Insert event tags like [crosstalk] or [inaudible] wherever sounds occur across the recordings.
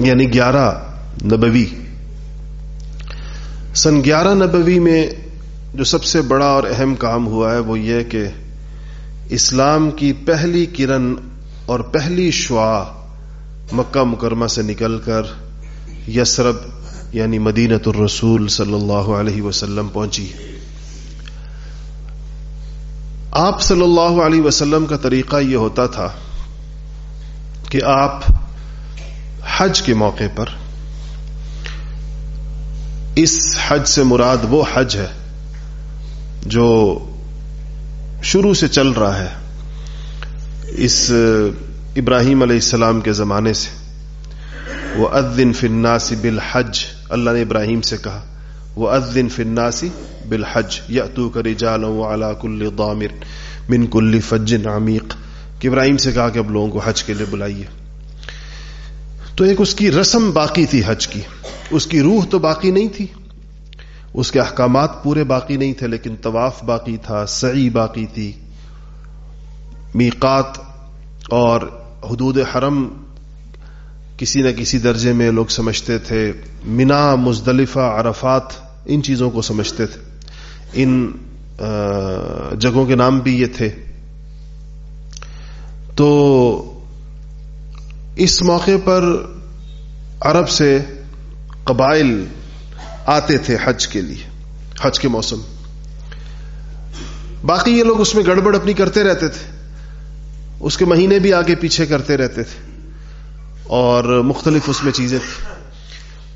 یعنی گیارہ نبوی۔ سن گیارہ نبوی میں جو سب سے بڑا اور اہم کام ہوا ہے وہ یہ کہ اسلام کی پہلی کرن اور پہلی شعا مکہ مکرمہ سے نکل کر یسرب یعنی مدینت الرسول صلی اللہ علیہ وسلم پہنچی۔ آپ صلی اللہ علیہ وسلم کا طریقہ یہ ہوتا تھا کہ آپ حج کے موقع پر اس حج سے مراد وہ حج ہے جو شروع سے چل رہا ہے اس ابراہیم علیہ السلام کے زمانے سے۔ وہ ادن فناسی بالحج، اللہ نے ابراہیم سے کہا وہ ادن فناسی بالحج یا تو کری جالوں اعلی کل دامر من کل فجن عمیق۔ کہ ابراہیم سے کہا کہ اب لوگوں کو حج کے لیے بلائیے۔ تو ایک اس کی رسم باقی تھی حج کی۔ اس کی روح تو باقی نہیں تھی۔ اس کے احکامات پورے باقی نہیں تھے، لیکن طواف باقی تھا، سعی باقی تھی۔ میقات اور حدود حرم کسی نہ کسی درجے میں لوگ سمجھتے تھے۔ منا مزدلفہ، عرفات، ان چیزوں کو سمجھتے تھے۔ ان جگہوں کے نام بھی یہ تھے۔ تو اس موقع پر عرب سے قبائل آتے تھے حج کے لیے، حج کے موسم۔ باقی یہ لوگ اس میں گڑبڑ اپنی کرتے رہتے تھے۔ اس کے مہینے بھی آگے پیچھے کرتے رہتے تھے۔ اور مختلف اس میں چیزیں تھیں۔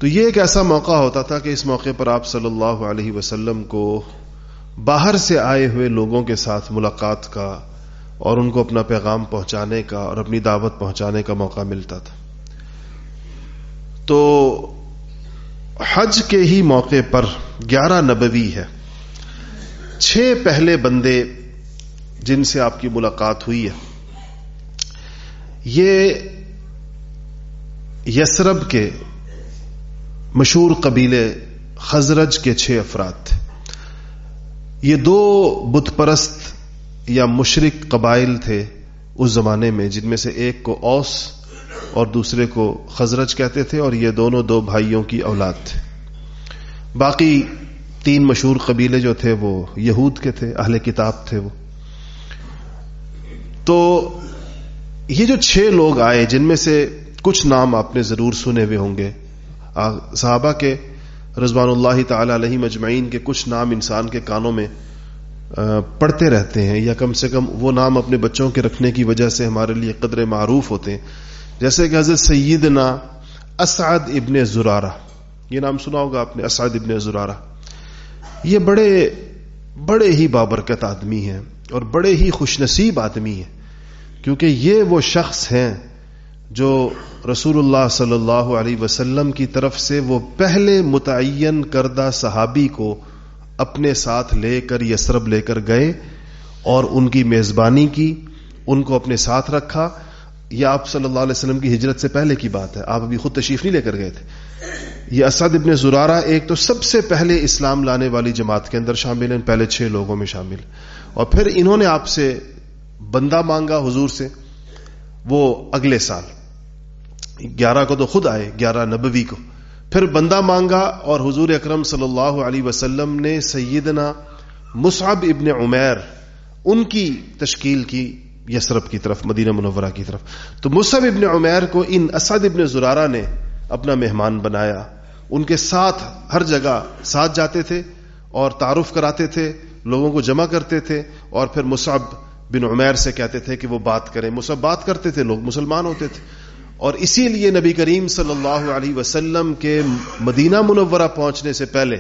تو یہ ایک ایسا موقع ہوتا تھا کہ اس موقع پر آپ صلی اللہ علیہ وسلم کو باہر سے آئے ہوئے لوگوں کے ساتھ ملاقات کا اور ان کو اپنا پیغام پہنچانے کا اور اپنی دعوت پہنچانے کا موقع ملتا تھا۔ تو حج کے ہی موقع پر گیارہ نبوی ہے۔ چھ پہلے بندے جن سے آپ کی ملاقات ہوئی ہے۔ یہ یسرب کے مشہور قبیلے خزرج کے چھ افراد تھے۔ یہ دو بت پرست یا مشرق قبائل تھے اس زمانے میں، جن میں سے ایک کو اوس اور دوسرے کو خزرج کہتے تھے اور یہ دونوں دو بھائیوں کی اولاد تھے۔ باقی تین مشہور قبیلے جو تھے وہ یہود کے تھے، اہل کتاب تھے وہ۔ تو یہ جو چھ لوگ آئے، جن میں سے کچھ نام آپ نے ضرور سنے ہوئے ہوں گے۔ صحابہ کے رضوان اللہ تعالی علیہ مجمعین کے کچھ نام انسان کے کانوں میں پڑھتے رہتے ہیں یا کم سے کم وہ نام اپنے بچوں کے رکھنے کی وجہ سے ہمارے لیے قدر معروف ہوتے ہیں۔ جیسے کہ حضرت سیدنا اسعد ابن زرارہ، یہ نام سنا ہوگا آپ نے، اسعد ابن زرارہ۔ یہ بڑے بڑے ہی بابرکت آدمی ہیں اور بڑے ہی خوش نصیب آدمی ہیں، کیونکہ یہ وہ شخص ہیں جو رسول اللہ صلی اللہ علیہ وسلم کی طرف سے وہ پہلے متعین کردہ صحابی کو اپنے ساتھ لے کر یسرب لے کر گئے اور ان کی میزبانی کی، ان کو اپنے ساتھ رکھا۔ یہ آپ صلی اللہ علیہ وسلم کی ہجرت سے پہلے کی بات ہے۔ آپ ابھی خود تشریف نہیں لے کر گئے تھے۔ یہ اسد ابن زرارہ ایک تو سب سے پہلے اسلام لانے والی جماعت کے اندر شامل ہیں، پہلے چھ لوگوں میں شامل۔ اور پھر انہوں نے آپ سے بندہ مانگا حضور سے، وہ اگلے سال، گیارہ کو تو خود آئے، گیارہ نبوی کو۔ پھر بندہ مانگا اور حضور اکرم صلی اللہ علیہ وسلم نے سیدنا مصعب ابن عمیر ان کی تشکیل کی یسرف کی طرف، مدینہ منورہ کی طرف۔ تو مصعب ابن عمیر کو ان اسد ابن زرارہ نے اپنا مہمان بنایا۔ ان کے ساتھ ہر جگہ ساتھ جاتے تھے اور تعارف کراتے تھے، لوگوں کو جمع کرتے تھے اور پھر مصعب بن عمیر سے کہتے تھے کہ وہ بات کریں۔ مصعب بات کرتے تھے، لوگ مسلمان ہوتے تھے۔ اور اسی لیے نبی کریم صلی اللہ علیہ وسلم کے مدینہ منورہ پہنچنے سے پہلے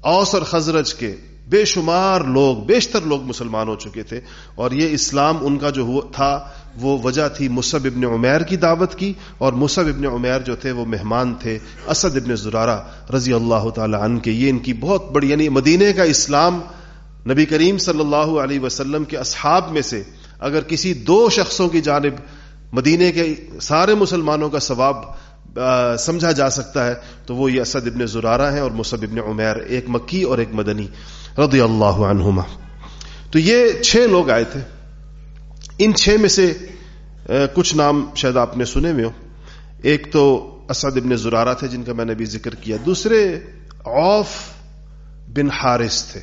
اوس اور خزرج کے بے شمار لوگ، بیشتر لوگ مسلمان ہو چکے تھے اور یہ اسلام ان کا جو تھا، وہ وجہ تھی مصب ابن عمیر کی دعوت کی اور مصب ابن عمیر جو تھے وہ مہمان تھے اسد ابن زرارہ رضی اللہ تعالی عنہ کے۔ یہ ان کی بہت بڑی یعنی مدینے کا اسلام نبی کریم صلی اللہ علیہ وسلم کے اصحاب میں سے اگر کسی دو شخصوں کی جانب مدینے کے سارے مسلمانوں کا ثواب سمجھا جا سکتا ہے، تو وہ یہ اسد ابن زرارہ ہیں اور مصب ابن عمیر، ایک مکی اور ایک مدنی، رضی اللہ عنہما۔ تو یہ چھ لوگ آئے تھے۔ ان چھ میں سے کچھ نام شاید آپ نے سنے ہوئے ہو ایک تو اسد ابن زرارہ تھے، جن کا میں نے بھی ذکر کیا۔ دوسرے اوف بن حارث تھے۔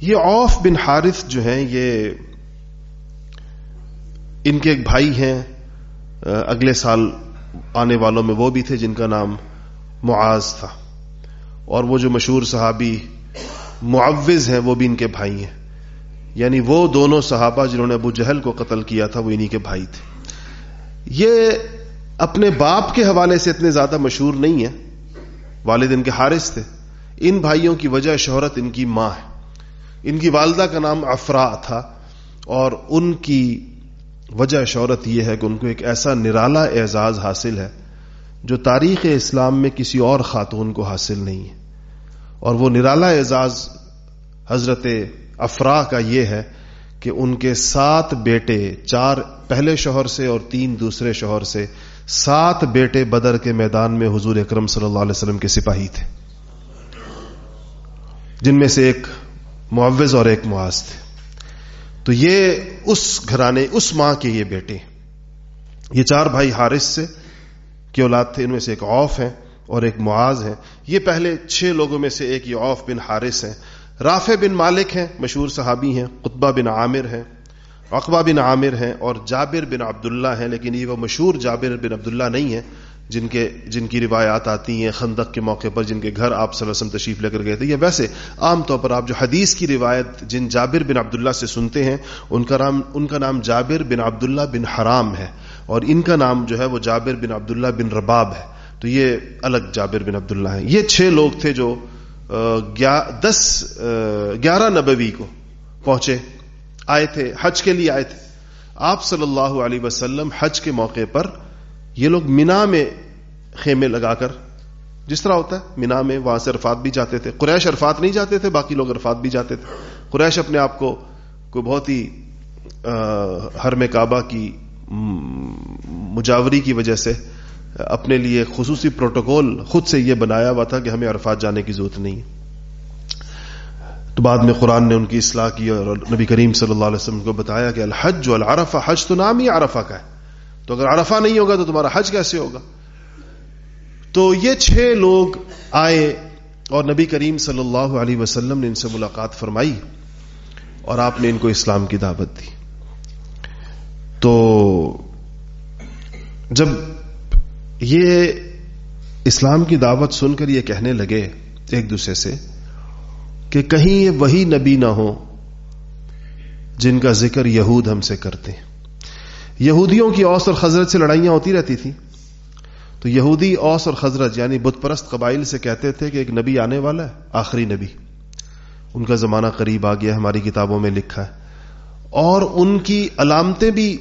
یہ اوف بن حارث جو ہیں، یہ ان کے ایک بھائی ہیں اگلے سال آنے والوں میں وہ بھی تھے جن کا نام معاذ تھا۔ اور وہ جو مشہور صحابی معوض ہیں، وہ بھی ان کے بھائی ہیں۔ یعنی وہ دونوں صحابہ جنہوں نے ابو جہل کو قتل کیا تھا، وہ انہی کے بھائی تھے۔ یہ اپنے باپ کے حوالے سے اتنے زیادہ مشہور نہیں ہیں۔ والد ان کے حارث تھے۔ ان بھائیوں کی وجہ شہرت ان کی ماں ہے۔ ان کی والدہ کا نام افرا تھا اور ان کی وجہ شہرت یہ ہے کہ ان کو ایک ایسا نرالا اعزاز حاصل ہے جو تاریخ اسلام میں کسی اور خاتون کو حاصل نہیں ہے۔ اور وہ نرالا اعزاز حضرت افرا کا یہ ہے کہ ان کے سات بیٹے چار پہلے شوہر سے اور تین دوسرے شوہر سے سات بیٹے بدر کے میدان میں حضور اکرم صلی اللہ علیہ وسلم کے سپاہی تھے۔ جن میں سے ایک معوض اور ایک معاذ تھے۔ تو یہ اس گھرانے، اس ماں کے یہ بیٹے یہ چار بھائی حارث سے، کی اولاد تھے ان میں سے ایک اوف ہے اور ایک معاذ ہے یہ پہلے چھ لوگوں میں سے ایک یہ اوف بن حارث ہے رافع بن مالک ہیں، مشہور صحابی ہیں، قطبہ بن عامر ہیں اقبا بن عامر ہیں اور جابر بن عبداللہ ہیں، لیکن یہ وہ مشہور جابر بن عبداللہ نہیں ہیں۔ جن کے جن کی روایات آتی ہیں خندق کے موقع پر جن کے گھر آپ صلی اللہ علیہ وسلم تشریف لے کر گئے تھے، یا ویسے عام طور پر آپ جو حدیث کی روایت جن جابر بن عبداللہ سے سنتے ہیں، ان کا نام، ان کا نام جابر بن عبداللہ بن حرام ہے، اور ان کا نام جو ہے وہ جابر بن عبداللہ بن رباب ہے۔ تو یہ الگ جابر بن عبداللہ ہیں۔ یہ چھ لوگ تھے جو دس گیارہ نبوی کو پہنچے، آئے تھے، حج کے لیے آئے تھے۔ آپ صلی اللہ علیہ وسلم حج کے موقع پر یہ لوگ مینا میں خیمے لگا کر، جس طرح ہوتا ہے، مینا میں وہاں سے عرفات بھی جاتے تھے۔ قریش عرفات نہیں جاتے تھے، باقی لوگ عرفات بھی جاتے تھے۔ قریش اپنے آپ کو کوئی بہت ہی حرم کعبہ کی مجاوری کی وجہ سے اپنے لیے خصوصی پروٹوکول خود سے یہ بنایا ہوا تھا کہ ہمیں عرفات جانے کی ضرورت نہیں تو بعد میں قرآن نے ان کی اصلاح کی اور نبی کریم صلی اللہ علیہ وسلم کو بتایا کہ الحج العرفہ حج تو نام ہی عرفہ کا ہے۔ تو اگر عرفہ نہیں ہوگا تو تمہارا حج کیسے ہوگا؟ تو یہ چھ لوگ آئے اور نبی کریم صلی اللہ علیہ وسلم نے ان سے ملاقات فرمائی اور آپ نے ان کو اسلام کی دعوت دی۔ تو جب یہ اسلام کی دعوت سن کر یہ کہنے لگے ایک دوسرے سے کہ کہیں یہ وہی نبی نہ ہو جن کا ذکر یہود ہم سے کرتے ہیں۔ یہودیوں کی اوس اور خزرت سے لڑائیاں ہوتی رہتی تھیں۔ تو یہودی اوس اور خزرت یعنی بت پرست قبائل سے کہتے تھے کہ ایک نبی آنے والا ہے، آخری نبی۔ ان کا زمانہ قریب آ گیا، ہماری کتابوں میں لکھا ہے۔ اور ان کی علامتیں بھی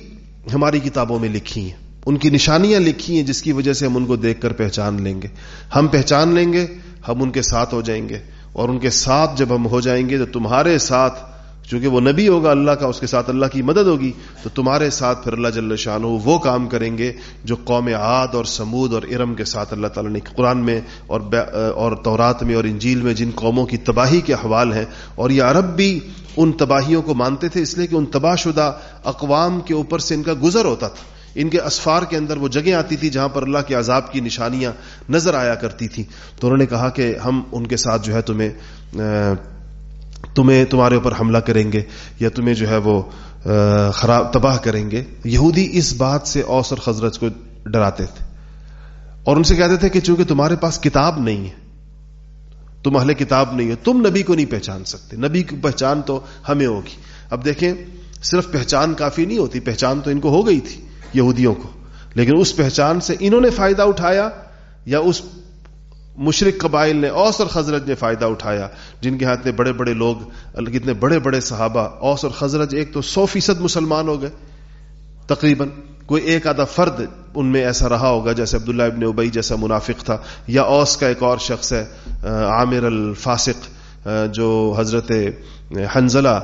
ہماری کتابوں میں لکھی ہیں۔ ان کی نشانیاں لکھی ہیں جس کی وجہ سے ہم ان کو دیکھ کر پہچان لیں گے۔ ہم پہچان لیں گے، ہم ان کے ساتھ ہو جائیں گے۔ اور ان کے ساتھ جب ہم ہو جائیں گے تو تمہارے ساتھ چونکہ وہ نبی ہوگا اللہ کا، اس کے ساتھ اللہ کی مدد ہوگی، تو تمہارے ساتھ پھر اللہ جل شان ہو وہ کام کریں گے جو قوم عاد اور سمود اور ارم کے ساتھ اللہ تعالیٰ نے قرآن میں اور اور تورات میں اور انجیل میں جن قوموں کی تباہی کے حوال ہیں۔ اور یہ عرب بھی ان تباہیوں کو مانتے تھے، اس لیے کہ ان تباہ شدہ اقوام کے اوپر سے ان کا گزر ہوتا تھا۔ ان کے اسفار کے اندر وہ جگہیں آتی تھی جہاں پر اللہ کے عذاب کی نشانیاں نظر آیا کرتی تھی تو انہوں نے کہا کہ ہم ان کے ساتھ جو ہے تمہیں تمہیں تمہارے اوپر حملہ کریں گے یا تمہیں جو ہے وہ خراب، تباہ کریں گے۔ یہودی اس بات سے اوس اور خزرت کو ڈراتے تھے۔ اور ان سے کہتے تھے کہ چونکہ تمہارے پاس کتاب نہیں ہے، تم اہل کتاب نہیں ہو، تم نبی کو نہیں پہچان سکتے۔ نبی کی پہچان تو ہمیں ہوگی۔ اب دیکھیں، صرف پہچان کافی نہیں ہوتی، پہچان تو ان کو ہو گئی تھی، یہودیوں کو۔ لیکن اس پہچان سے انہوں نے فائدہ اٹھایا یا اس مشرق قبائل نے اوس اور خزرت نے فائدہ اٹھایا، جن کے ہاتھ میں بڑے بڑے لوگ، کتنے بڑے بڑے صحابہ، اوس اور خزرت ایک تو سو فیصد مسلمان ہو گئے۔ تقریباً کوئی ایک آدھا فرد ان میں ایسا رہا ہوگا جیسے عبداللہ ابن ابئی جیسا منافق تھا، یا اوس کا ایک اور شخص ہے، عامر الفاسق، جو حضرت حنزلہ،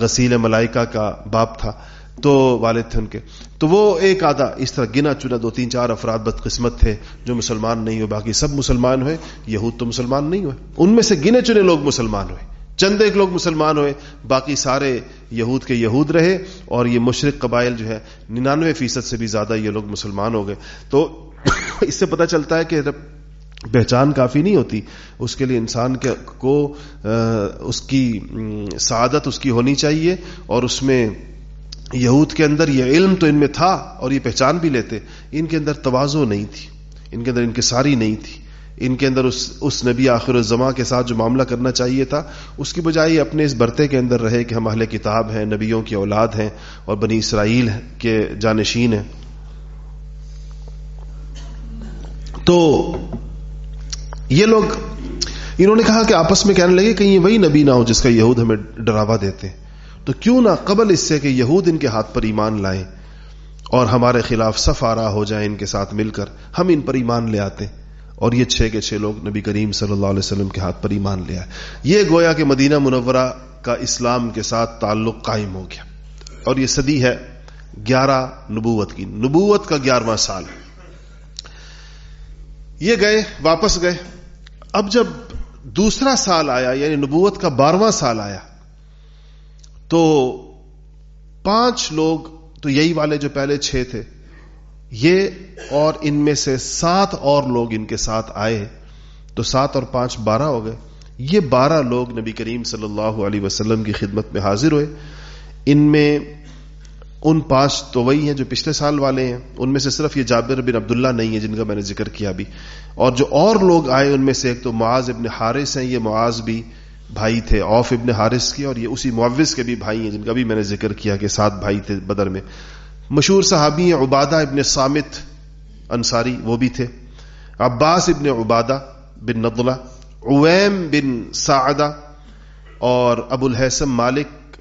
غسیل ملائکہ کا باپ تھا۔ تو والد تھے ان کے۔ تو وہ ایک آدھا اس طرح گنا چنا دو تین چار افراد بدقسمت تھے جو مسلمان نہیں ہوئے، باقی سب مسلمان ہوئے، یہود تو مسلمان نہیں ہوئے۔ ان میں سے گنے چنے لوگ مسلمان ہوئے۔ چند ایک لوگ مسلمان ہوئے، باقی سارے یہود کے یہود رہے اور یہ مشرق قبائل جو ہے، ننانوے فیصد سے بھی زیادہ یہ لوگ مسلمان ہو گئے۔ تو [coughs] اس سے پتہ چلتا ہے کہ پہچان کافی نہیں ہوتی، اس کے لیے انسان کے کو اس کی سعادت اس کی ہونی چاہیے اور اس میں یہود کے اندر یہ علم تو ان میں تھا اور یہ پہچان بھی لیتے، ان کے اندر توازو نہیں تھی، ان کے اندر انکساری نہیں تھی۔ ان کے اندر اس اس نبی آخر الزما کے ساتھ جو معاملہ کرنا چاہیے تھا، اس کی بجائے اپنے اس برتے کے اندر رہے کہ ہم اہل کتاب ہیں، نبیوں کی اولاد ہیں اور بنی اسرائیل کے جانشین ہیں۔ تو یہ لوگ، انہوں نے کہا کہ آپس میں کہنے لگے کہ یہ وہی نبی نہ ہو جس کا یہود ہمیں ڈراوا دیتے۔ تو کیوں نہ قبل اس سے کہ یہود ان کے ہاتھ پر ایمان لائیں اور ہمارے خلاف صف آرا ہو جائیں ان کے ساتھ مل کر، ہم ان پر ایمان لے آتے اور یہ چھ کے چھ لوگ نبی کریم صلی اللہ علیہ وسلم کے ہاتھ پر ایمان لے آئے۔ یہ گویا کہ مدینہ منورہ کا اسلام کے ساتھ تعلق قائم ہو گیا۔ اور یہ صدی ہے گیارہ نبوت کی۔ نبوت کا گیارہواں سال۔ یہ گئے، واپس گئے۔ اب جب دوسرا سال آیا یعنی نبوت کا بارہواں سال آیا تو پانچ لوگ، تو یہی والے جو پہلے چھ تھے، یہ اور ان میں سے سات اور لوگ ان کے ساتھ آئے، تو سات اور پانچ بارہ ہو گئے۔ یہ بارہ لوگ نبی کریم صلی اللہ علیہ وسلم کی خدمت میں حاضر ہوئے۔ ان میں ان پانچ تو وہی ہیں جو پچھلے سال والے ہیں۔ ان میں سے صرف یہ جابر بن عبداللہ نہیں ہے جن کا میں نے ذکر کیا بھی اور جو اور لوگ آئے ان میں سے ایک تو معاذ ابن حارث ہیں، یہ معاذ بھی بھائی تھے اوف ابن حارث کے، اور یہ اسی معوض کے بھی بھائی ہیں جن کا بھی میں نے ذکر کیا کہ سات بھائی تھے بدر میں۔ مشہور صحابی ہیں عبادہ ابن سامت انصاری، وہ بھی تھے۔ عباس ابن عبادہ بن نبلہ اویم بن سعدہ، اور ابو الحسم مالک،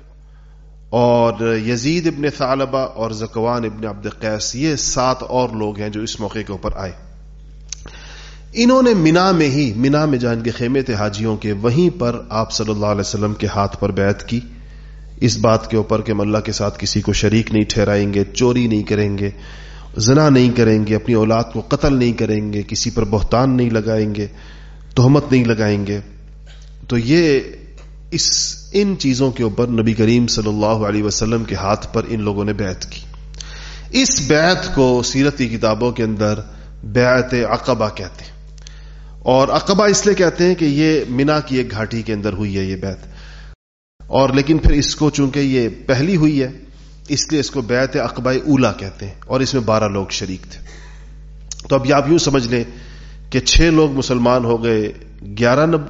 اور یزید ابن ثعلبہ، اور زکوان ابن عبد قیس یہ سات اور لوگ ہیں جو اس موقع کے اوپر آئے۔ انہوں نے مینا میں ہی، مینا میں جہاں ان کے خیمے تھے حاجیوں کے، وہیں پر آپ صلی اللہ علیہ وسلم کے ہاتھ پر بیعت کی۔ اس بات کے اوپر کہ ہم اللہ کے ساتھ کسی کو شریک نہیں ٹھہرائیں گے، چوری نہیں کریں گے، زنا نہیں کریں گے، اپنی اولاد کو قتل نہیں کریں گے، کسی پر بہتان نہیں لگائیں گے، تہمت نہیں لگائیں گے۔ تو یہ اس، ان چیزوں کے اوپر نبی کریم صلی اللہ علیہ وسلم کے ہاتھ پر ان لوگوں نے بیعت کی۔ اس بیعت کو سیرت کی کتابوں کے اندر بیعت عقبہ کہتے ہیں۔ اور عقبہ اس لیے کہتے ہیں کہ یہ مینا کی ایک گھاٹی کے اندر ہوئی ہے یہ بیعت اور لیکن پھر اس کو چونکہ یہ پہلی ہوئی ہے، اس لیے اس کو بیعت عقبہ اولا کہتے ہیں اور اس میں بارہ لوگ شریک تھے۔ تو اب یہ آپ یوں سمجھ لیں کہ چھ لوگ مسلمان ہو گئے گیارہ نب،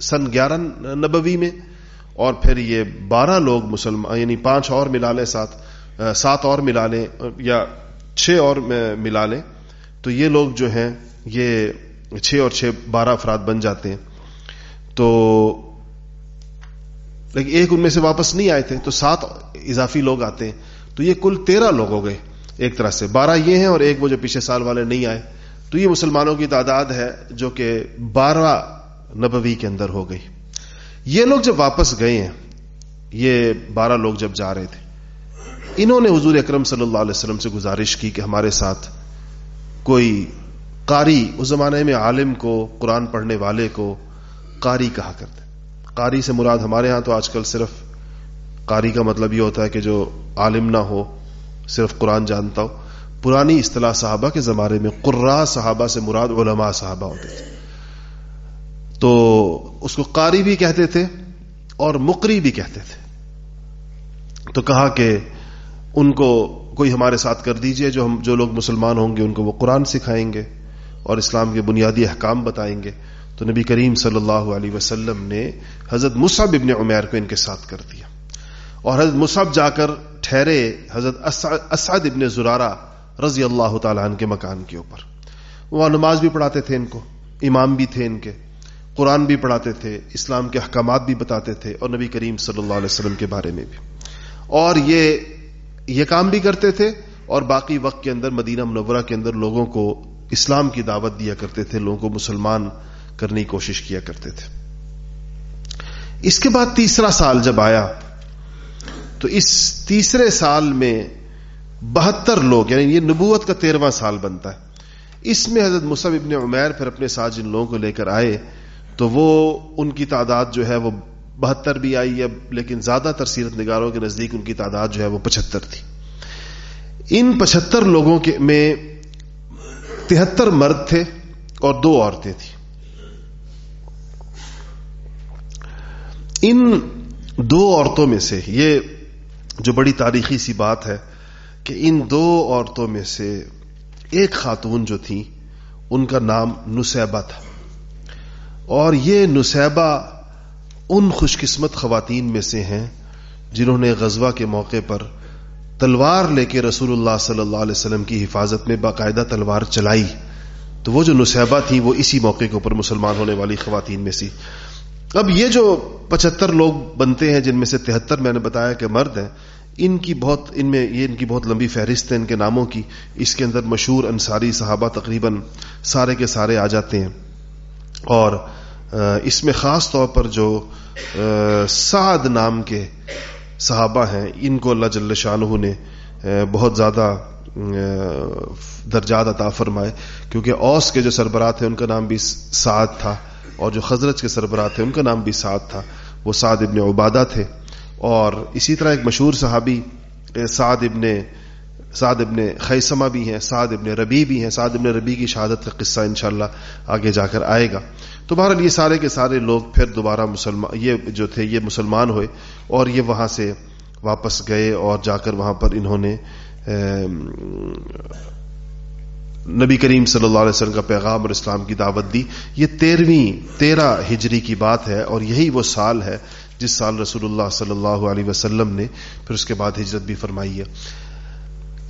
سن گیارہ نبوی میں، اور پھر یہ بارہ لوگ مسلمان یعنی پانچ اور ملا لیں، سات سات اور ملا لیں، یا چھ اور ملا لیں۔ تو یہ لوگ جو ہیں، یہ چھ اور چھ بارہ افراد بن جاتے ہیں۔ تو لیکن ایک ان میں سے واپس نہیں آئے تھے، تو سات اضافی لوگ آتے ہیں۔ تو یہ کل تیرہ لوگ ہو گئے ایک طرح سے۔ بارہ یہ ہیں اور ایک وہ جو پچھلے سال والے نہیں آئے۔ تو یہ مسلمانوں کی تعداد ہے جو کہ بارہ نبوی کے اندر ہو گئی۔ یہ لوگ جب واپس گئے ہیں، یہ بارہ لوگ جب جا رہے تھے، انہوں نے حضور اکرم صلی اللہ علیہ وسلم سے گزارش کی کہ ہمارے ساتھ کوئی قاری اس زمانے میں عالم کو، قرآن پڑھنے والے کو قاری کہا کرتے قاری سے مراد ہمارے ہاں تو آج کل صرف قاری کا مطلب یہ ہوتا ہے کہ جو عالم نہ ہو، صرف قرآن جانتا ہو۔ پرانی اصطلاح صحابہ کے زمانے میں قرا صحابہ سے مراد علماء صحابہ ہوتے تھے۔ تو اس کو قاری بھی کہتے تھے اور مقری بھی کہتے تھے۔ تو کہا کہ ان کو کوئی ہمارے ساتھ کر دیجیے، جو ہم، جو لوگ مسلمان ہوں گے، ان کو وہ قرآن سکھائیں گے۔ اور اسلام کے بنیادی احکام بتائیں گے تو نبی کریم صلی اللہ علیہ وسلم نے حضرت مصعب ابن عمیر کو ان کے ساتھ کر دیا اور حضرت مصعب جا کر ٹھہرے حضرت اسعد ابن زرارہ رضی اللہ تعالیٰ عنہ کے مکان کے اوپر۔ وہ نماز بھی پڑھاتے تھے ان کو، امام بھی تھے ان کے، قرآن بھی پڑھاتے تھے، اسلام کے احکامات بھی بتاتے تھے اور نبی کریم صلی اللہ علیہ وسلم کے بارے میں بھی۔ اور یہ یہ کام بھی کرتے تھے اور باقی وقت کے اندر مدینہ منورہ کے اندر لوگوں کو اسلام کی دعوت دیا کرتے تھے، لوگوں کو مسلمان کرنے کی کوشش کیا کرتے تھے۔ اس کے بعد تیسرا سال جب آیا، تو اس تیسرے سال میں بہتر لوگ یعنی یہ نبوت کا تیرواں سال بنتا ہے۔ اس میں حضرت مصب ابن عمیر پھر اپنے ساتھ جن لوگوں کو لے کر آئے، تو وہ ان کی تعداد جو ہے وہ بہتر بھی آئی، اب لیکن زیادہ تر سیرت نگاروں کے نزدیک ان کی تعداد جو ہے وہ پچہتر تھی۔ ان پچہتر لوگوں کے میں تہتر مرد تھے اور دو عورتیں تھیں۔ ان دو عورتوں میں سے، یہ جو بڑی تاریخی سی بات ہے کہ ان دو عورتوں میں سے ایک خاتون جو تھی ان کا نام نسیبہ تھا۔ اور یہ نسیبہ ان خوش قسمت خواتین میں سے ہیں جنہوں نے غزوہ کے موقع پر تلوار لے کے رسول اللہ صلی اللہ علیہ وسلم کی حفاظت میں باقاعدہ تلوار چلائی۔ تو وہ جو نسیبہ تھی وہ اسی موقع کے اوپر مسلمان ہونے والی خواتین میں سی اب یہ جو پچہتر لوگ بنتے ہیں جن میں سے تہتر میں نے بتایا کہ مرد ہیں، ان کی بہت، ان میں یہ ان کی بہت لمبی فہرست ہے، ان کے ناموں کی۔ اس کے اندر مشہور انصاری صحابہ تقریباً سارے کے سارے آ جاتے ہیں۔ اور اس میں خاص طور پر جو سعد نام کے صحابہ ہیں، ان کو اللہ جل شاہ نے بہت زیادہ درجات عطا فرمائے۔ کیونکہ اوس کے جو سربراہ تھے، ان کا نام بھی سعد تھا۔ اور جو خزرت کے سربراہ تھے، ان کا نام بھی سعد تھا۔ وہ سعد ابن عبادہ تھے۔ اور اسی طرح ایک مشہور صحابی سعد ابن سعد ابن خیسمہ بھی ہیں، سعد ابن ربی بھی ہیں۔ سعد ابن ربی کی شہادت کا قصہ انشاءاللہ آگے جا کر آئے گا۔ تو بہرحال یہ سارے کے سارے لوگ پھر دوبارہ مسلمان یہ جو تھے، یہ مسلمان ہوئے اور یہ وہاں سے واپس گئے اور جا کر وہاں پر انہوں نے نبی کریم صلی اللہ علیہ وسلم کا پیغام اور اسلام کی دعوت دی۔ یہ تیرہویں تیرہ ہجری کی بات ہے اور یہی وہ سال ہے جس سال رسول اللہ صلی اللہ علیہ وسلم نے پھر اس کے بعد ہجرت بھی فرمائی ہے۔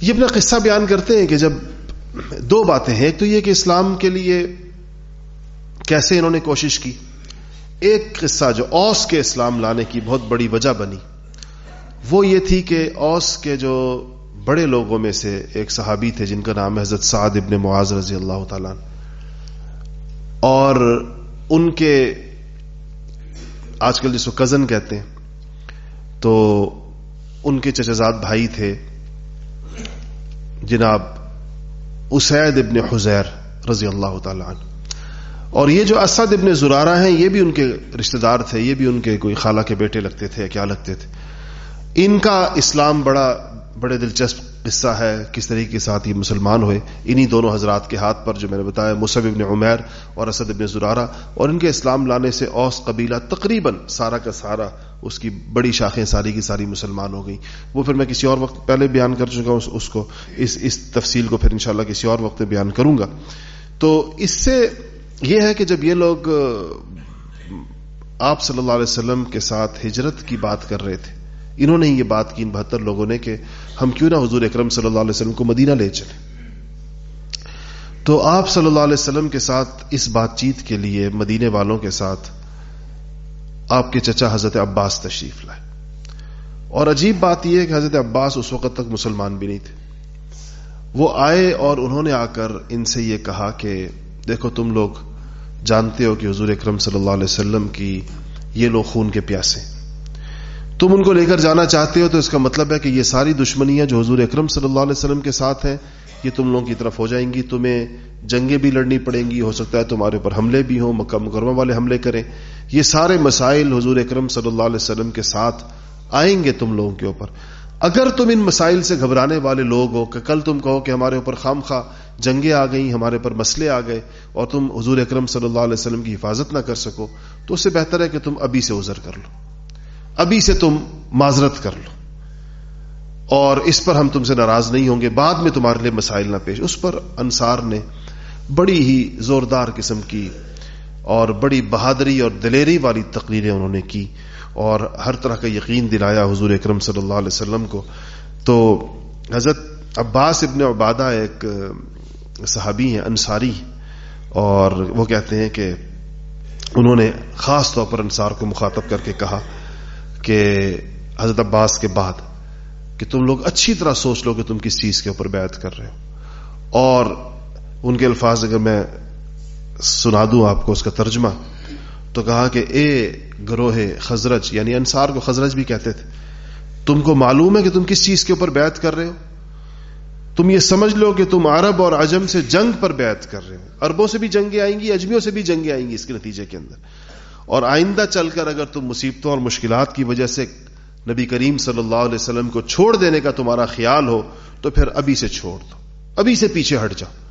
یہ اپنا قصہ بیان کرتے ہیں کہ جب دو باتیں ہیں، ایک تو یہ کہ اسلام کے لیے کیسے انہوں نے کوشش کی؟ ایک قصہ جو اوس کے اسلام لانے کی بہت بڑی وجہ بنی، وہ یہ تھی کہ اوس کے جو بڑے لوگوں میں سے ایک صحابی تھے جن کا نام حضرت سعد ابن معاذ رضی اللہ تعالیٰ اور ان کے آج کل جس کو کزن کہتے ہیں، تو ان کے چچزاد بھائی تھے، جناب اسید ابن حزیر رضی اللہ تعالی عنہ۔ اور یہ جو اسد ابن زرارہ ہیں، یہ بھی ان کے رشتہ دار تھے، یہ بھی ان کے کوئی خالہ کے بیٹے لگتے تھے کیا لگتے تھے۔ ان کا اسلام بڑا، بڑے دلچسپ قصہ ہے، کس طریقے کے ساتھ یہ مسلمان ہوئے۔ انہی دونوں حضرات کے ہاتھ پر جو میں نے بتایا مصب ابن عمیر اور اسد ابن زرارہ۔ اور ان کے اسلام لانے سے اوس قبیلہ تقریباً سارا کا سارا اس کی بڑی شاخیں، ساری کی ساری مسلمان ہو گئی وہ پھر میں کسی اور وقت پہلے بیان کر چکا ہوں اس کو، اس اس تفصیل کو پھر انشاءاللہ کسی اور وقت بیان کروں گا۔ تو اس سے یہ ہے کہ جب یہ لوگ آپ صلی اللہ علیہ وسلم کے ساتھ ہجرت کی بات کر رہے تھے، انہوں نے یہ بات کی ان بہتر لوگوں نے کہ ہم کیوں نہ حضور اکرم صلی اللہ علیہ وسلم کو مدینہ لے چلے تو آپ صلی اللہ علیہ وسلم کے ساتھ اس بات چیت کے لیے مدینے والوں کے ساتھ آپ کے چچا حضرت عباس تشریف لائے۔ اور عجیب بات یہ ہے کہ حضرت عباس اس وقت تک مسلمان بھی نہیں تھے۔ وہ آئے اور انہوں نے آ کر ان سے یہ کہا کہ دیکھو تم لوگ، جانتے ہو کہ حضور اکرم صلی اللہ علیہ وسلم کی یہ لوگ خون کے پیاسے۔ تم ان کو لے کر جانا چاہتے ہو تو اس کا مطلب ہے کہ یہ ساری دشمنیاں جو حضور اکرم صلی اللہ علیہ وسلم کے ساتھ ہیں، یہ تم لوگوں کی طرف ہو جائیں گی، تمہیں جنگیں بھی لڑنی پڑیں گی، ہو سکتا ہے تمہارے اوپر حملے بھی ہوں، مکہ مکرمہ والے حملے کریں۔ یہ سارے مسائل حضور اکرم صلی اللہ علیہ وسلم کے ساتھ آئیں گے تم لوگوں کے اوپر۔ اگر تم ان مسائل سے گھبرانے والے لوگ ہو، کہ کل تم کہو کہ ہمارے اوپر خام خواہ جنگیں آ گئیں، ہمارے اوپر مسئلے آ گئے اور تم حضور اکرم صلی اللہ علیہ وسلم کی حفاظت نہ کر سکو، تو اس سے بہتر ہے کہ تم ابھی سے عذر کر لو۔ ابھی سے تم معذرت کر لو۔ اور اس پر ہم تم سے ناراض نہیں ہوں گے، بعد میں تمہارے لیے مسائل نہ پیش۔ اس پر انصار نے بڑی ہی زوردار قسم کی اور بڑی بہادری اور دلیری والی تقریریں انہوں نے کی اور ہر طرح کا یقین دلایا حضور اکرم صلی اللہ علیہ وسلم کو۔ تو حضرت عباس ابن عبادہ ایک صحابی ہیں، انصاری۔ اور وہ کہتے ہیں کہ انہوں نے خاص طور پر انصار کو مخاطب کر کے کہا کہ حضرت عباس کے بعد کہ تم لوگ اچھی طرح سوچ لو کہ تم کس چیز کے اوپر بیعت کر رہے ہو۔ اور ان کے الفاظ اگر میں سنا دوں آپ کو اس کا ترجمہ، تو کہا کہ اے گروہ خزرج یعنی انصار کو خزرج بھی کہتے تھے، تم کو معلوم ہے کہ تم کس چیز کے اوپر بیعت کر رہے ہو؟ تم یہ سمجھ لو کہ تم عرب اور عجم سے جنگ پر بیعت کر رہے ہو۔ عربوں سے بھی جنگیں آئیں گی اجمیوں سے بھی جنگیں آئیں گی اس کے نتیجے کے اندر۔ اور آئندہ چل کر اگر تم مصیبتوں اور مشکلات کی وجہ سے نبی کریم صلی اللہ علیہ وسلم کو چھوڑ دینے کا تمہارا خیال ہو، تو پھر ابھی سے چھوڑ دو۔ ابھی سے پیچھے ہٹ جاؤ۔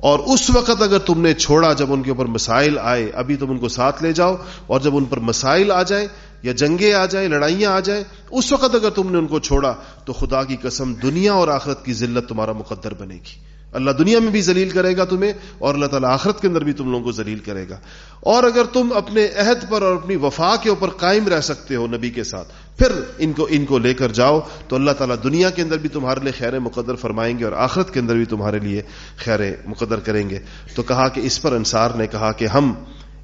اور اس وقت اگر تم نے چھوڑا جب ان کے اوپر مسائل آئے، ابھی تم ان کو ساتھ لے جاؤ اور جب ان پر مسائل آ جائیں یا جنگیں آ جائیں، لڑائیاں آ جائیں، اس وقت اگر تم نے ان کو چھوڑا تو خدا کی قسم دنیا اور آخرت کی ذلت تمہارا مقدر بنے گی۔ اللہ دنیا میں بھی ذلیل کرے گا تمہیں اور اللہ تعالیٰ آخرت کے اندر بھی تم لوگوں کو ذلیل کرے گا۔ اور اگر تم اپنے عہد پر اور اپنی وفا کے اوپر قائم رہ سکتے ہو نبی کے ساتھ، پھر ان کو ان کو لے کر جاؤ تو اللہ تعالیٰ دنیا کے اندر بھی تمہارے لیے خیر مقدر فرمائیں گے اور آخرت کے اندر بھی تمہارے لیے خیر مقدر کریں گے۔ تو کہا کہ اس پر انصار نے کہا کہ ہم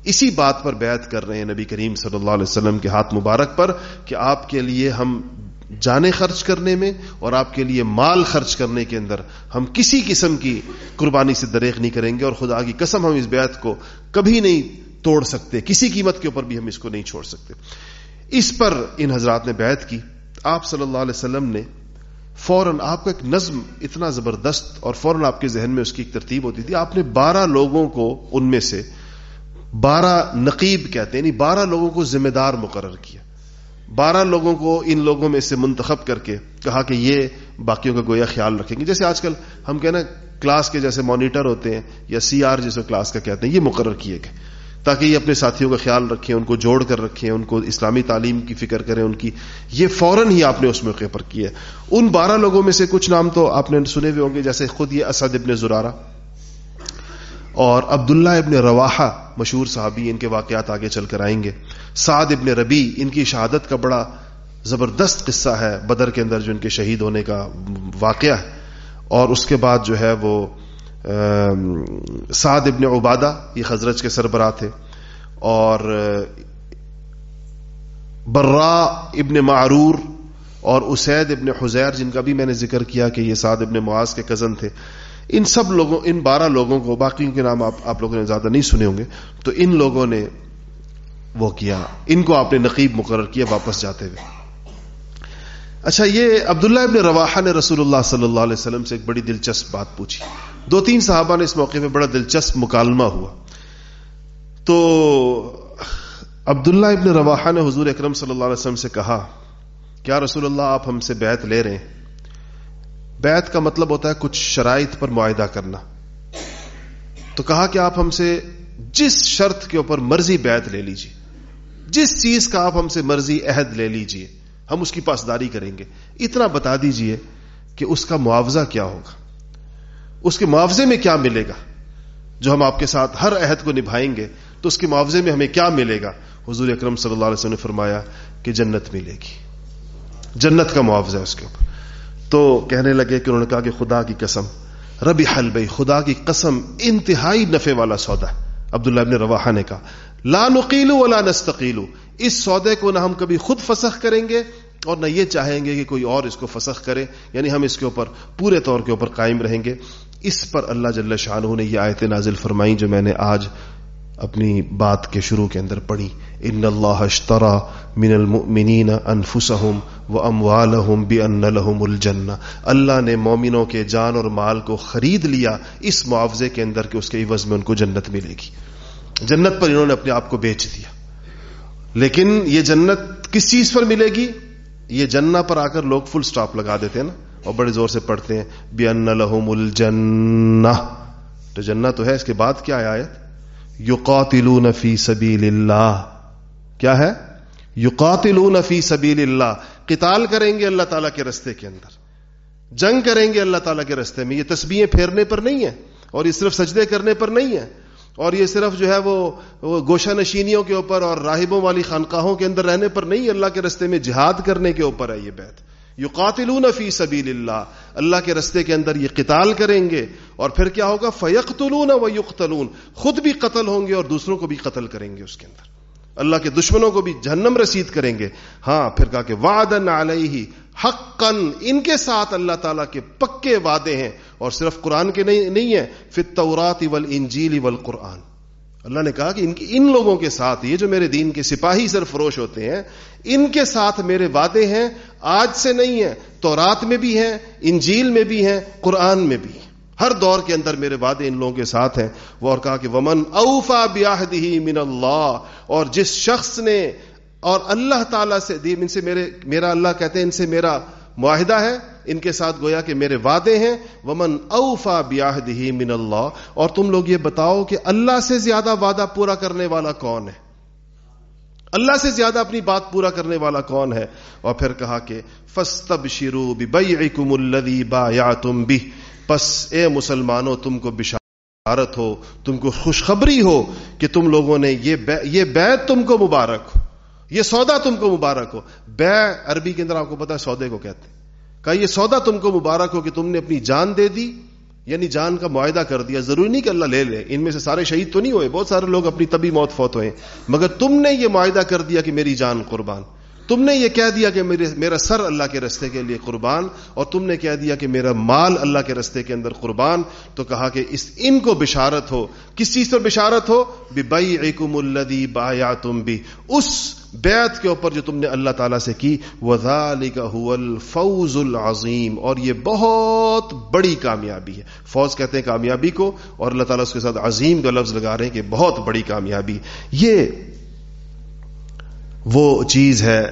اسی بات پر بیعت کر رہے ہیں نبی کریم صلی اللہ علیہ وسلم کے ہاتھ مبارک پر کہ آپ کے لیے ہم جانے خرچ کرنے میں اور آپ کے لیے مال خرچ کرنے کے اندر ہم کسی قسم کی قربانی سے دریغ نہیں کریں گے اور خدا کی قسم ہم اس بیعت کو کبھی نہیں توڑ سکتے، کسی قیمت کے اوپر بھی ہم اس کو نہیں چھوڑ سکتے۔ اس پر ان حضرات نے بیعت کی۔ آپ صلی اللہ علیہ وسلم نے فوراً آپ کا ایک نظم اتنا زبردست اور فوراً آپ کے ذہن میں اس کی ایک ترتیب ہوتی تھی۔ آپ نے بارہ لوگوں کو ان میں سے بارہ نقیب کہتے ہیں یعنی بارہ لوگوں کو ذمہ دار مقرر کیا۔ بارہ لوگوں کو ان لوگوں میں سے منتخب کر کے کہا کہ یہ باقیوں کا گویا خیال رکھیں گے۔ جیسے آج کل ہم کہنا کلاس کے جیسے مانیٹر ہوتے ہیں یا سی آر جسے کلاس کا کہتے ہیں، یہ مقرر کیے گئے۔ تاکہ یہ اپنے ساتھیوں کا خیال رکھیں، ان کو جوڑ کر رکھیں، ان کو اسلامی تعلیم کی فکر کریں، ان کی یہ فوراً ہی آپ نے اس موقع پر کیا ان بارہ لوگوں میں سے کچھ نام تو آپ نے سنے ہوئے ہوں گے، جیسے خود یہ اسد ابن زرارہ اور عبداللہ ابن رواحہ مشہور صحابی ان کے واقعات آگے چل کر آئیں گے۔ سعد ابن ربی ان کی شہادت کا بڑا زبردست قصہ ہے، بدر کے اندر جو ان کے شہید ہونے کا واقعہ ہے۔ اور اس کے بعد جو ہے وہ سعد ابن عبادہ، یہ خزرج کے سربراہ تھے۔ اور برا ابن معرور اور اسید ابن حزیر، جن کا بھی میں نے ذکر کیا کہ یہ سعد ابن معاذ کے کزن تھے۔ ان سب لوگوں ان بارہ لوگوں کو، باقی کے نام آپ آپ لوگوں نے زیادہ نہیں سنے ہوں گے، تو ان لوگوں نے وہ کیا۔ ان کو آپ نے نقیب مقرر کیا، واپس جاتے ہوئے۔ اچھا یہ عبداللہ ابن رواحہ نے رسول اللہ صلی اللہ علیہ وسلم سے ایک بڑی دلچسپ بات پوچھی۔ دو تین صحابہ نے اس موقع پہ بڑا دلچسپ مکالمہ ہوا۔ تو عبداللہ ابن رواحہ نے حضور اکرم صلی اللہ علیہ وسلم سے کہا، کیا رسول اللہ آپ ہم سے بیعت لے رہے ہیں؟ بیعت کا مطلب ہوتا ہے کچھ شرائط پر معاہدہ کرنا۔ تو کہا کہ آپ ہم سے جس شرط کے اوپر مرضی بیعت لے لیجیے جس چیز کا آپ ہم سے مرضی عہد لے لیجیے ہم اس کی پاسداری کریں گے۔ اتنا بتا دیجیے کہ اس کا معاوضہ کیا ہوگا۔ اس کے معاوضے میں کیا ملے گا؟ جو ہم آپ کے ساتھ ہر عہد کو نبھائیں گے، تو اس کے معاوضے میں ہمیں کیا ملے گا؟ حضور اکرم صلی اللہ علیہ وسلم نے فرمایا کہ جنت ملے گی۔ جنت کا معاوضہ ہے اس کے اوپر۔ تو کہنے لگے کہ انہوں نے کہا کہ خدا کی قسم ربی حل بھائی خدا کی قسم انتہائی نفے والا سودا ہے۔ عبداللہ ابن رواحہ نے کہا، لا نقیلو ولا نستقیلو اس سودے کو نہ ہم کبھی خود فسخ کریں گے اور نہ یہ چاہیں گے کہ کوئی اور اس کو فسخ کرے۔ یعنی ہم اس کے اوپر، پورے طور کے اوپر قائم رہیں گے۔ اس پر اللہ جل شاہ نے یہ آیت نازل فرمائی جو میں نے آج اپنی بات کے شروع کے اندر پڑھی۔ ان اللہ اشترا من المؤمنین انفسهم واموالهم بان لهم الجنہ اللہ نے مومنوں کے جان اور مال کو خرید لیا، اس معاوضے کے اندر کہ اس کے عوض میں ان کو جنت ملے گی۔ جنت پر انہوں نے اپنے آپ کو بیچ دیا۔ لیکن یہ جنت کس چیز پر ملے گی؟ یہ جنہ پر آ کر لوگ فل سٹاپ لگا دیتے ہیں نا، اور بڑے زور سے پڑھتے ہیں بی ان لہم الجنہ تو جنہ تو ہے، اس کے بعد کیا آیت؟ یقاتلون فی سبیل اللہ۔ کیا ہے؟ یقاتلون فی سبیل اللہ۔ قتال کریں گے اللہ تعالیٰ کے رستے کے اندر۔ جنگ کریں گے اللہ تعالیٰ کے رستے میں۔ یہ تسبیحیں پھیرنے پر نہیں ہے اور یہ صرف سجدے کرنے پر نہیں ہے اور یہ صرف جو ہے وہ گوشہ نشینیوں کے اوپر اور راہبوں والی خانقاہوں کے اندر رہنے پر نہیں، اللہ کے رستے میں جہاد کرنے کے اوپر ہے یہ بیت یو قاتل فی سبیل اللہ اللہ کے رستے کے اندر یہ قتال کریں گے۔ اور پھر کیا ہوگا؟ فیقتلون و یقتلون، خود بھی قتل ہوں گے اور دوسروں کو بھی قتل کریں گے اس کے اندر۔ اللہ کے دشمنوں کو بھی جہنم رسید کریں گے۔ ہاں پھر کہا کہ وعدن علیہ حقا، ان کے ساتھ اللہ تعالیٰ کے پکے وعدے ہیں اور صرف قرآن کے نہیں ہے فت تورات والانجیل والقرآن۔ اللہ نے کہا کہ ان ان لوگوں کے ساتھ، یہ جو میرے دین کے سپاہی سر فروش ہوتے ہیں، ان کے ساتھ میرے وعدے ہیں، آج سے نہیں ہیں تو رات میں بھی ہیں، انجیل میں بھی ہیں، قرآن میں بھی ہیں۔ ہر دور کے اندر میرے وعدے ان لوگوں کے ساتھ ہیں۔ وہ اور کہا کہ ومن اوفا بیاہدہی من اللہ اور جس شخص نے اور اللہ تعالی سے دی، ان سے میرے، میرا اللہ کہتے ہیں ان سے میرا معاہدہ ہے، ان کے ساتھ گویا کہ میرے وعدے ہیں۔ ومن اوفا بیاہدہی من اللہ اور تم لوگ یہ بتاؤ کہ اللہ سے زیادہ وعدہ پورا کرنے والا کون ہے؟ اللہ سے زیادہ اپنی بات پورا کرنے والا کون ہے؟ اور پھر کہا کہ فستب شروع بکم الدی با تم بھی پس اے مسلمانوں، تم کو بشارت ہو، تم کو خوشخبری ہو کہ تم لوگوں نے یہ بیت تم کو مبارک ہو، یہ سودا تم کو مبارک ہو۔ بے عربی کے اندر آپ کو پتا سودے کو کہتے کہا، یہ سودا تم کو مبارک ہو کہ تم نے اپنی جان دے دی یعنی جان کا معاہدہ کر دیا۔ ضروری نہیں کہ اللہ لے لے، ان میں سے سارے شہید تو نہیں ہوئے، بہت سارے لوگ اپنی طبی موت فوت ہوئے۔ مگر تم نے یہ معاہدہ کر دیا کہ میری جان قربان۔ تم نے یہ کہہ دیا کہ میرا سر اللہ کے رستے کے لیے قربان اور تم نے کہہ دیا کہ میرا مال اللہ کے رستے کے اندر قربان تو کہا کہ اس ان کو بشارت ہو۔ کس چیز پر بشارت ہو؟ بئی ایکم الدی بایا تم بھی اس بیت کے اوپر جو تم نے اللہ تعالی سے کی۔ الفوز العظیم۔ اور یہ بہت بڑی کامیابی ہے۔ فوج کہتے ہیں کامیابی کو اور اللہ تعالیٰ اس کے ساتھ عظیم کا لفظ لگا رہے ہیں کہ بہت بڑی کامیابی۔ یہ وہ چیز ہے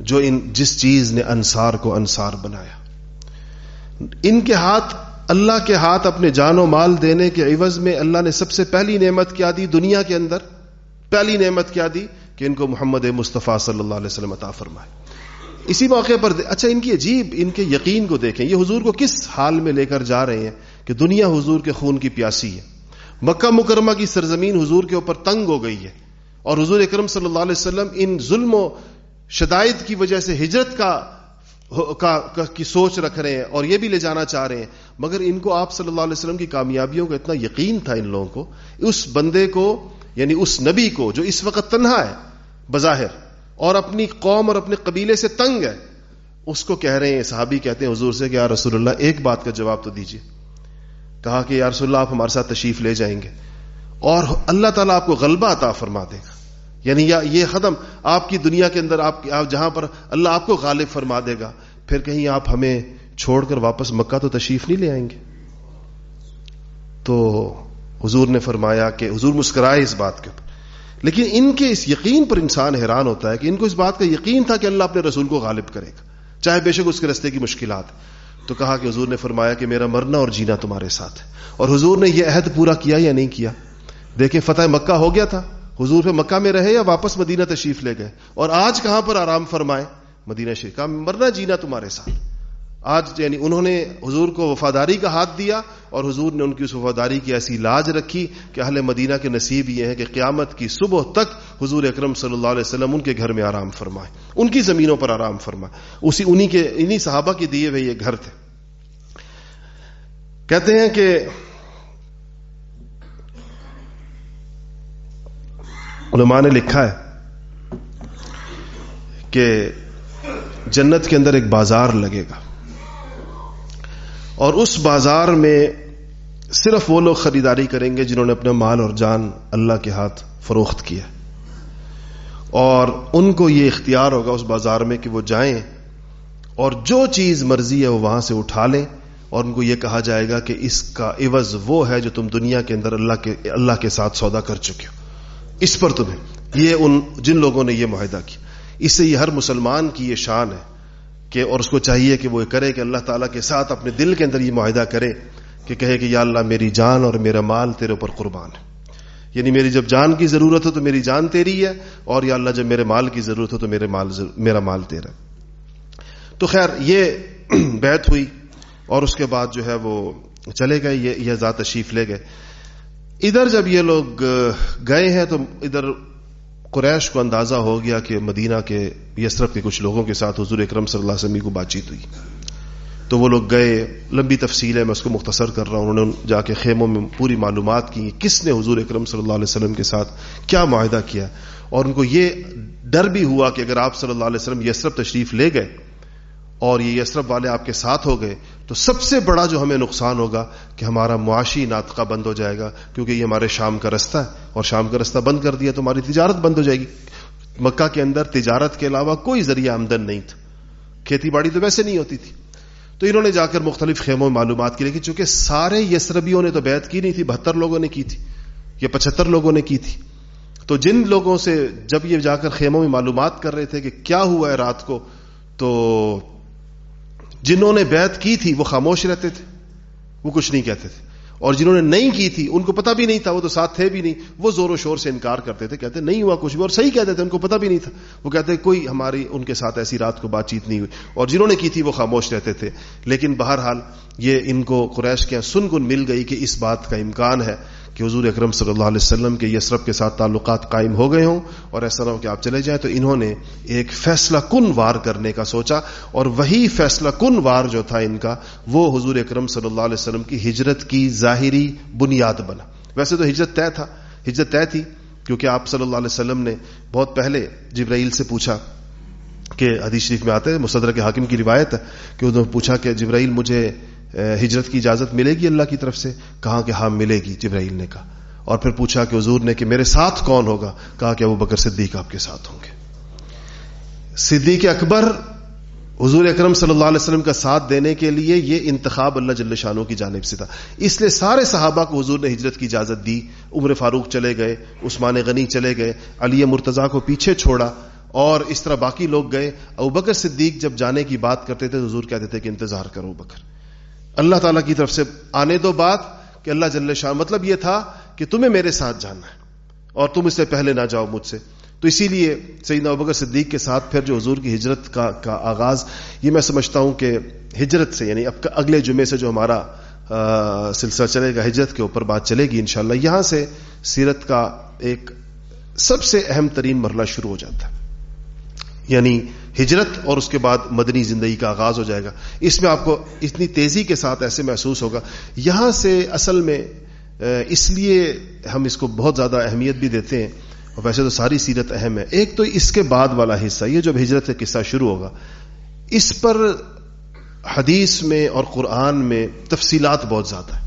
جو ان جس چیز نے انصار کو انصار بنایا۔ ان کے ہاتھ، اللہ کے ہاتھ اپنے جان و مال دینے کے عوض میں اللہ نے سب سے پہلی نعمت کیا دی دنیا کے اندر۔ پہلی نعمت کیا دی کہ ان کو محمد مصطفیٰ صلی اللہ علیہ وسلم عطا فرمائے۔ اسی موقع پر اچھا ان کی عجیب، ان کے یقین کو دیکھیں۔ یہ حضور کو کس حال میں لے کر جا رہے ہیں کہ دنیا حضور کے خون کی پیاسی ہے۔ مکہ مکرمہ کی سرزمین حضور کے اوپر تنگ ہو گئی ہے۔ اور حضور اکرم صلی اللہ علیہ وسلم ان ظلم و شدائد کی وجہ سے ہجرت کا کا کی سوچ رکھ رہے ہیں اور یہ بھی لے جانا چاہ رہے ہیں۔ مگر ان کو آپ صلی اللہ علیہ وسلم کی کامیابیوں کا اتنا یقین تھا ان لوگوں کو، اس بندے کو یعنی اس نبی کو جو اس وقت تنہا ہے، بظاہر، اور اپنی قوم اور اپنے قبیلے سے تنگ ہے، اس کو کہہ رہے ہیں، صحابی کہتے ہیں، حضور سے کہ یا رسول اللہ، ایک بات کا جواب تو دیجیے کہا کہ یا رسول اللہ، آپ ہمارے ساتھ تشریف لے جائیں گے۔ اور اللہ تعالیٰ آپ کو غلبہ عطا فرما دے۔ گا یعنی یا یہ ختم آپ کی دنیا کے اندر آپ جہاں پر اللہ آپ کو غالب فرما دے گا، پھر کہیں آپ ہمیں چھوڑ کر واپس مکہ تو تشریف نہیں لے آئیں گے؟ تو حضور نے فرمایا کہ حضور مسکرائے اس بات کے اوپر۔ لیکن ان کے اس یقین پر انسان حیران ہوتا ہے کہ ان کو اس بات کا یقین تھا کہ اللہ اپنے رسول کو غالب کرے گا، چاہے بے شک اس کے رستے کی مشکلات۔ تو کہا کہ حضور نے فرمایا کہ میرا مرنا اور جینا تمہارے ساتھ ہے۔ اور حضور نے یہ عہد پورا کیا یا نہیں کیا؟ دیکھیں فتح مکہ ہو گیا تھا۔ حضور پہ مکہ میں رہے یا واپس مدینہ تشریف لے گئے؟ اور آج کہاں پر آرام فرمائے؟ مدینہ شریف کہا مرنا جینا تمہارے ساتھ۔ آج یعنی انہوں نے حضور کو وفاداری کا ہاتھ دیا اور حضور نے ان کی اس وفاداری کی ایسی لاج رکھی کہ اہل مدینہ کے نصیب یہ ہے کہ قیامت کی صبح تک حضور اکرم صلی اللہ علیہ وسلم ان کے گھر میں آرام فرمائے۔ ان کی زمینوں پر آرام فرمائے۔ اسی انہی کے، انہی صحابہ کے دیے ہوئے یہ گھر تھے۔ کہتے ہیں کہ علماء نے لکھا ہے کہ جنت کے اندر ایک بازار لگے گا اور اس بازار میں صرف وہ لوگ خریداری کریں گے جنہوں نے اپنے مال اور جان اللہ کے ہاتھ فروخت کیا اور ان کو یہ اختیار ہوگا اس بازار میں کہ وہ جائیں اور جو چیز مرضی ہے وہ وہاں سے اٹھا لیں اور ان کو یہ کہا جائے گا کہ اس کا عوض وہ ہے جو تم دنیا کے اندر اللہ کے اللہ کے ساتھ سودا کر چکے ہو۔ اس پر تمہیں، یہ ان، جن لوگوں نے یہ معاہدہ کیا۔ اس سے یہ ہر مسلمان کی یہ شان ہے کہ، اور اس کو چاہیے کہ وہ کرے کہ اللہ تعالیٰ کے ساتھ اپنے دل کے اندر یہ معاہدہ کرے کہ کہے کہ یا اللہ میری جان اور میرا مال تیرے اوپر قربان ہے۔ یعنی میری جب جان کی ضرورت ہو تو میری جان تیری ہے، اور یا اللہ جب میرے مال کی ضرورت ہو تو میرے مال، میرا مال تیرا تو خیر، یہ [clears throat] بیت ہوئی اور اس کے بعد جو ہے وہ چلے گئے یہ ذات تشریف لے گئے۔ ادھر جب یہ لوگ گئے ہیں تو ادھر قریش کو اندازہ ہو گیا کہ مدینہ کے یسرف کے کچھ لوگوں کے ساتھ حضور اکرم صلی اللہ علیہ وسلم کو بات چیت ہوئی۔ تو وہ لوگ گئے، لمبی تفصیل ہے میں اس کو مختصر کر رہا ہوں۔ انہوں نے جا کے خیموں میں پوری معلومات کی کس نے حضور اکرم صلی اللہ علیہ وسلم کے ساتھ کیا معاہدہ کیا۔ اور ان کو یہ ڈر بھی ہوا کہ اگر آپ صلی اللہ علیہ وسلم یسرف تشریف لے گئے اور یہ یسرف والے آپ کے ساتھ ہو گئے، تو سب سے بڑا جو ہمیں نقصان ہوگا کہ ہمارا معاشی ناطقہ بند ہو جائے گا، کیونکہ یہ ہمارے شام کا رستہ ہے، اور شام کا رستہ بند کر دیا تو ہماری تجارت بند ہو جائے گی۔ مکہ کے اندر تجارت کے علاوہ کوئی ذریعہ آمدن نہیں تھا۔ کھیتی باڑی تو ویسے نہیں ہوتی تھی۔ تو انہوں نے جا کر مختلف خیموں میں معلومات کی لیکن چونکہ سارے یسربیوں نے تو بیعت کی نہیں تھی، بہتر لوگوں نے کی تھی، یا پچہتر لوگوں نے کی تھی۔ تو جن لوگوں سے جب یہ جا کر خیموں میں معلومات کر رہے تھے کہ کیا ہوا ہے رات کو، تو جنہوں نے بیعت کی تھی، وہ خاموش رہتے تھے، وہ کچھ نہیں کہتے تھے۔ اور جنہوں نے نہیں کی تھی، ان کو پتا بھی نہیں تھا، وہ تو ساتھ تھے بھی نہیں۔ وہ زور و شور سے انکار کرتے تھے، کہتے نہیں ہوا کچھ بھی۔ اور صحیح کہتے تھے، ان کو پتا بھی نہیں تھا۔ وہ کہتے کوئی ہماری، ان کے ساتھ ایسی رات کو بات چیت نہیں ہوئی۔ اور جنہوں نے کی تھی، وہ خاموش رہتے تھے۔ لیکن بہرحال یہ ان کو قریش کے سن گن مل گئی کہ اس بات کا امکان ہے۔ کہ حضور اکرم صلی اللہ علیہ وسلم کے یسرف کے ساتھ تعلقات قائم ہو گئے ہوں اور ایسا نہ ہو کہ آپ چلے جائیں تو انہوں نے ایک فیصلہ کن وار کرنے کا سوچا اور وہی فیصلہ کن وار جو تھا ان کا وہ حضور اکرم صلی اللہ علیہ وسلم کی ہجرت کی ظاہری بنیاد بنا ویسے تو ہجرت طے تھا ہجرت طے تھی کیونکہ آپ صلی اللہ علیہ وسلم نے بہت پہلے جبرائیل سے پوچھا کہ حدیث شریف میں آتے مصدر کے حاکم کی روایت ہے کہ انہوں نے پوچھا کہ جبرائیل مجھے ہجرت کی اجازت ملے گی اللہ کی طرف سے؟ کہا کہ ہاں ملے گی جبرائیل نے کہا۔ اور پھر پوچھا کہ حضور نے کہ میرے ساتھ کون ہوگا؟ کہا کہ وہ بکر صدیق آپ کے ساتھ ہوں گے۔ صدیق اکبر، حضور اکرم صلی اللہ علیہ وسلم کا ساتھ دینے کے لیے یہ انتخاب اللہ جل شانوں کی جانب سے تھا۔ اس لیے سارے صحابہ کو حضور نے ہجرت کی اجازت دی۔ عمر فاروق چلے گئے، عثمان غنی چلے گئے، علی مرتضی کو پیچھے چھوڑا اور اس طرح باقی لوگ گئے۔ ابو بکر صدیق جب جانے کی بات کرتے تھے تو حضور کہتے تھے کہ انتظار کرو بکر۔ اللہ تعالیٰ کی طرف سے آنے دو بات کہ اللہ جل شاہ مطلب یہ تھا کہ تمہیں میرے ساتھ جانا ہے اور تم اس سے پہلے نہ جاؤ مجھ سے۔ تو اسی لیے سعید ابکر صدیق کے ساتھ پھر جو حضور کی ہجرت کا کا آغاز، یہ میں سمجھتا ہوں کہ ہجرت سے یعنی اب اگلے جمعے سے جو ہمارا سلسلہ چلے گا، ہجرت کے اوپر بات چلے گی انشاءاللہ، یہاں سے سیرت کا ایک سب سے اہم ترین مرحلہ شروع ہو جاتا ہے۔ یعنی ہجرت اور اس کے بعد مدنی زندگی کا آغاز ہو جائے گا۔ اس میں آپ کو اتنی تیزی کے ساتھ ایسے محسوس ہوگا۔ یہاں سے اصل میں اس لیے ہم اس کو بہت زیادہ اہمیت بھی دیتے ہیں۔ اور ویسے تو ساری سیرت اہم ہے۔ ایک تو اس کے بعد والا حصہ، یہ جب ہجرت کا قصہ شروع ہوگا، اس پر حدیث میں اور قرآن میں تفصیلات بہت زیادہ ہیں۔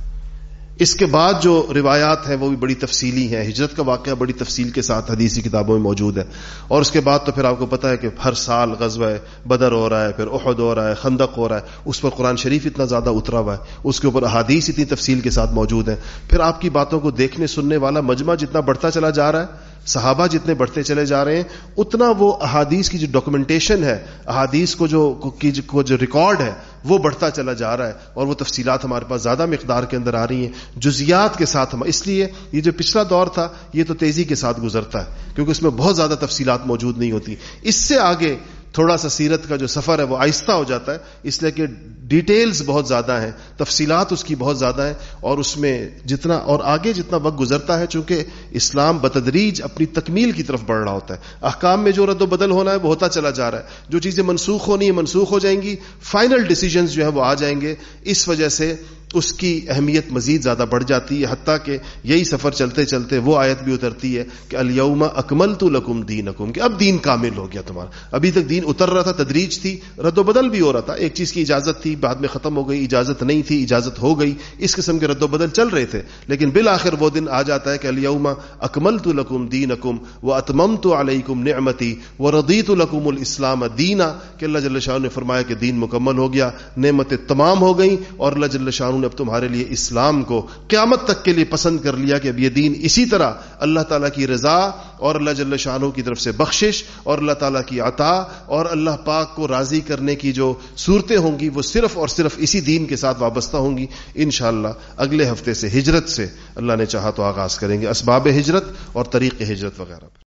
اس کے بعد جو روایات ہیں وہ بھی بڑی تفصیلی ہیں۔ ہجرت کا واقعہ بڑی تفصیل کے ساتھ حدیثی کتابوں میں موجود ہے۔ اور اس کے بعد تو پھر آپ کو پتا ہے کہ ہر سال غزوہ بدر ہو رہا ہے، پھر احد ہو رہا ہے، خندق ہو رہا ہے۔ اس پر قرآن شریف اتنا زیادہ اترا ہوا ہے۔ اس کے اوپر احادیث اتنی تفصیل کے ساتھ موجود ہیں۔ پھر آپ کی باتوں کو دیکھنے سننے والا مجمع جتنا بڑھتا چلا جا رہا ہے صحابہ جتنے بڑھتے چلے جا رہے ہیں، اتنا وہ احادیث کی جو ڈاکومنٹیشن ہے، احادیث کو جو کو جو ریکارڈ ہے، وہ بڑھتا چلا جا رہا ہے اور وہ تفصیلات ہمارے پاس زیادہ مقدار کے اندر آ رہی ہیں۔ جزیات کے ساتھ ہم اس لیے یہ جو پچھلا دور تھا، یہ تو تیزی کے ساتھ گزرتا ہے، کیونکہ اس میں بہت زیادہ تفصیلات موجود نہیں ہوتی۔ اس سے آگے تھوڑا سا سیرت کا جو سفر ہے وہ آہستہ ہو جاتا ہے، اس لیے کہ ڈیٹیلز بہت زیادہ ہیں، تفصیلات اس کی بہت زیادہ ہیں، اور اس میں جتنا اور آگے جتنا وقت گزرتا ہے، چونکہ اسلام بتدریج اپنی تکمیل کی طرف بڑھ رہا ہوتا ہے۔ احکام میں جو رد و بدل ہونا ہے، وہ ہوتا چلا جا رہا ہے۔ جو چیزیں منسوخ ہونی ہیں، منسوخ ہو جائیں گی، فائنل ڈیسیجنز جو ہیں، وہ آ جائیں گے۔ اس وجہ سے اس کی اہمیت مزید زیادہ بڑھ جاتی ہے، حتیٰ کہ یہی سفر چلتے چلتے وہ آیت بھی اترتی ہے کہ الیوم اکمل تو لکم دین اکم کہ اب دین کامل ہو گیا تمہارا۔ ابھی تک دین اتر رہا تھا، تدریج تھی، رد و بدل بھی ہو رہا تھا۔ ایک چیز کی اجازت تھی، بعد میں ختم ہو گئی، اجازت نہیں تھی، اجازت ہو گئی۔ اس قسم کے رد و بدل چل رہے تھے۔ لیکن بالآخر وہ دن آ جاتا ہے کہ الیوم اکمل تو لکم دین اکم وہ اتمم تو علیکم نعمتی وہ ردیت الکم الاسلام دینا، کہ اللہ جل شاہ نے فرمایا کہ دین مکمل ہو گیا، نعمتیں تمام ہو گئیں اور اللہ جل شاہ نے اب تمہارے لیے اسلام کو قیامت تک کے لیے پسند کر لیا کہ اب یہ دین اسی طرح اللہ تعالیٰ کی رضا اور اللہ جل شاہ کی طرف سے بخشش اور اللہ تعالیٰ کی عطا اور اللہ پاک کو راضی کرنے کی جو صورتیں ہوں گی وہ صرف اور صرف اسی دین کے ساتھ وابستہ ہوں گی انشاءاللہ اگلے ہفتے سے ہجرت سے اللہ نے چاہا تو آغاز کریں گے اسباب ہجرت اور طریق ہجرت وغیرہ